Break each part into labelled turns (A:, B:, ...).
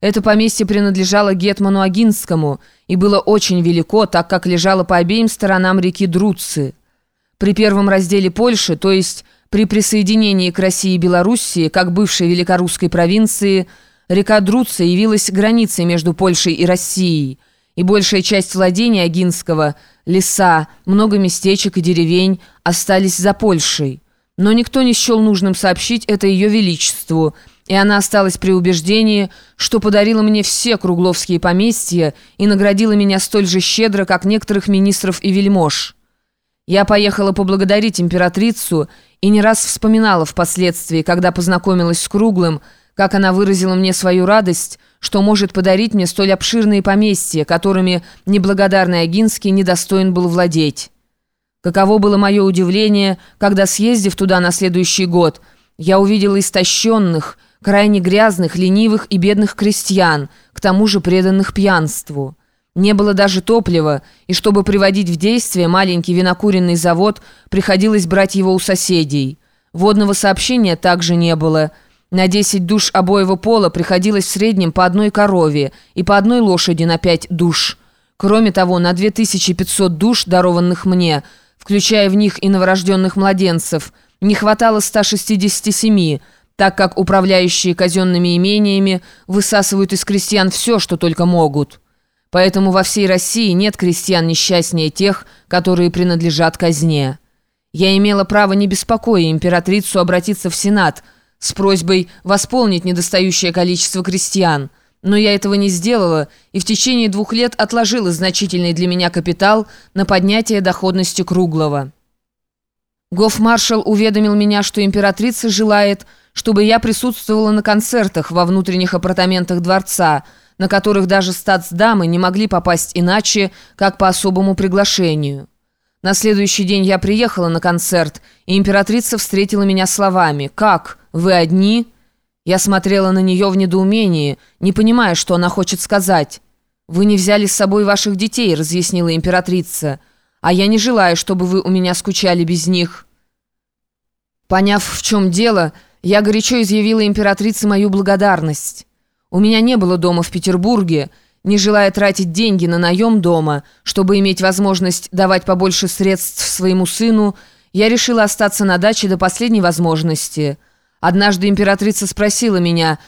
A: Это поместье принадлежало Гетману Агинскому и было очень велико, так как лежало по обеим сторонам реки Друцци. При первом разделе Польши, то есть при присоединении к России и Белоруссии, как бывшей великорусской провинции, река Друцци явилась границей между Польшей и Россией, и большая часть владений Агинского, леса, много местечек и деревень остались за Польшей. Но никто не счел нужным сообщить это ее величеству – и она осталась при убеждении, что подарила мне все кругловские поместья и наградила меня столь же щедро, как некоторых министров и вельмож. Я поехала поблагодарить императрицу и не раз вспоминала впоследствии, когда познакомилась с Круглым, как она выразила мне свою радость, что может подарить мне столь обширные поместья, которыми неблагодарный Агинский недостоин был владеть. Каково было мое удивление, когда, съездив туда на следующий год, я увидела истощенных, крайне грязных, ленивых и бедных крестьян, к тому же преданных пьянству. Не было даже топлива, и чтобы приводить в действие маленький винокуренный завод, приходилось брать его у соседей. Водного сообщения также не было. На 10 душ обоего пола приходилось в среднем по одной корове и по одной лошади на 5 душ. Кроме того, на 2500 душ, дарованных мне, включая в них и новорожденных младенцев, не хватало 167 так как управляющие казенными имениями высасывают из крестьян все, что только могут. Поэтому во всей России нет крестьян несчастнее тех, которые принадлежат казне. Я имела право не беспокоя императрицу обратиться в Сенат с просьбой восполнить недостающее количество крестьян, но я этого не сделала и в течение двух лет отложила значительный для меня капитал на поднятие доходности круглого. Гофмаршал уведомил меня, что императрица желает, чтобы я присутствовала на концертах во внутренних апартаментах дворца, на которых даже статсдамы не могли попасть иначе, как по особому приглашению. На следующий день я приехала на концерт, и императрица встретила меня словами «Как? Вы одни?» Я смотрела на нее в недоумении, не понимая, что она хочет сказать. «Вы не взяли с собой ваших детей», — разъяснила императрица а я не желаю, чтобы вы у меня скучали без них». Поняв, в чем дело, я горячо изъявила императрице мою благодарность. У меня не было дома в Петербурге, не желая тратить деньги на наем дома, чтобы иметь возможность давать побольше средств своему сыну, я решила остаться на даче до последней возможности. Однажды императрица спросила меня,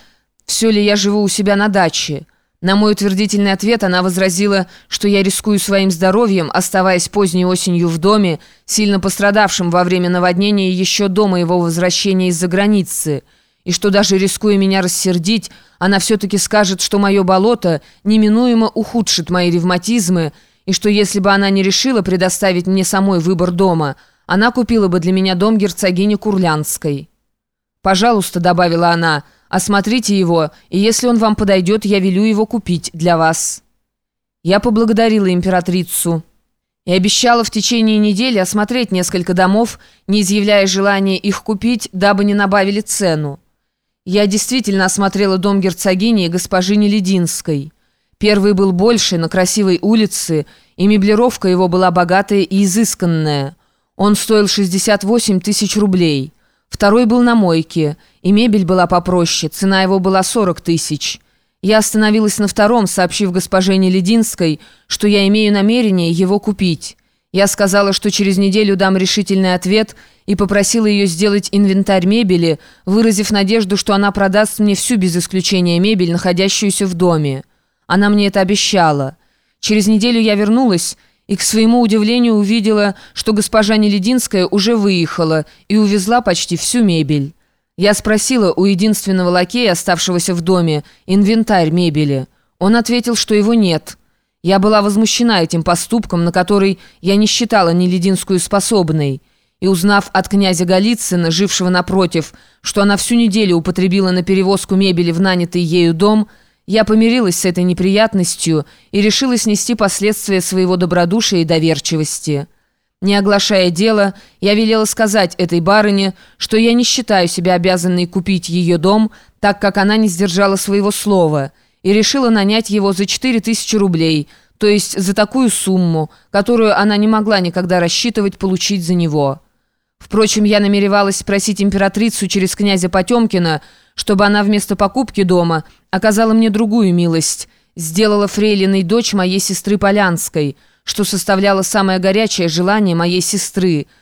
A: все ли я живу у себя на даче. На мой утвердительный ответ она возразила, что я рискую своим здоровьем, оставаясь поздней осенью в доме, сильно пострадавшим во время наводнения еще до моего возвращения из-за границы, и что даже рискуя меня рассердить, она все-таки скажет, что мое болото неминуемо ухудшит мои ревматизмы, и что если бы она не решила предоставить мне самой выбор дома, она купила бы для меня дом герцогини Курлянской. «Пожалуйста», — добавила она, — Осмотрите его, и если он вам подойдет, я велю его купить для вас». Я поблагодарила императрицу и обещала в течение недели осмотреть несколько домов, не изъявляя желания их купить, дабы не набавили цену. Я действительно осмотрела дом герцогини и госпожи Нелединской. Первый был больше, на красивой улице, и меблировка его была богатая и изысканная. Он стоил 68 тысяч рублей. Второй был на мойке, и мебель была попроще, цена его была 40 тысяч. Я остановилась на втором, сообщив госпоже Нелединской, что я имею намерение его купить. Я сказала, что через неделю дам решительный ответ и попросила ее сделать инвентарь мебели, выразив надежду, что она продаст мне всю без исключения мебель, находящуюся в доме. Она мне это обещала. Через неделю я вернулась и к своему удивлению увидела, что госпожа Нелединская уже выехала и увезла почти всю мебель. Я спросила у единственного лакея, оставшегося в доме, инвентарь мебели. Он ответил, что его нет. Я была возмущена этим поступком, на который я не считала Нелединскую способной. И узнав от князя Голицына, жившего напротив, что она всю неделю употребила на перевозку мебели в нанятый ею дом, я помирилась с этой неприятностью и решила снести последствия своего добродушия и доверчивости. Не оглашая дело, я велела сказать этой барыне, что я не считаю себя обязанной купить ее дом, так как она не сдержала своего слова, и решила нанять его за 4000 рублей, то есть за такую сумму, которую она не могла никогда рассчитывать получить за него. Впрочем, я намеревалась спросить императрицу через князя Потемкина, чтобы она вместо покупки дома оказала мне другую милость, сделала фрейлиной дочь моей сестры Полянской, что составляло самое горячее желание моей сестры,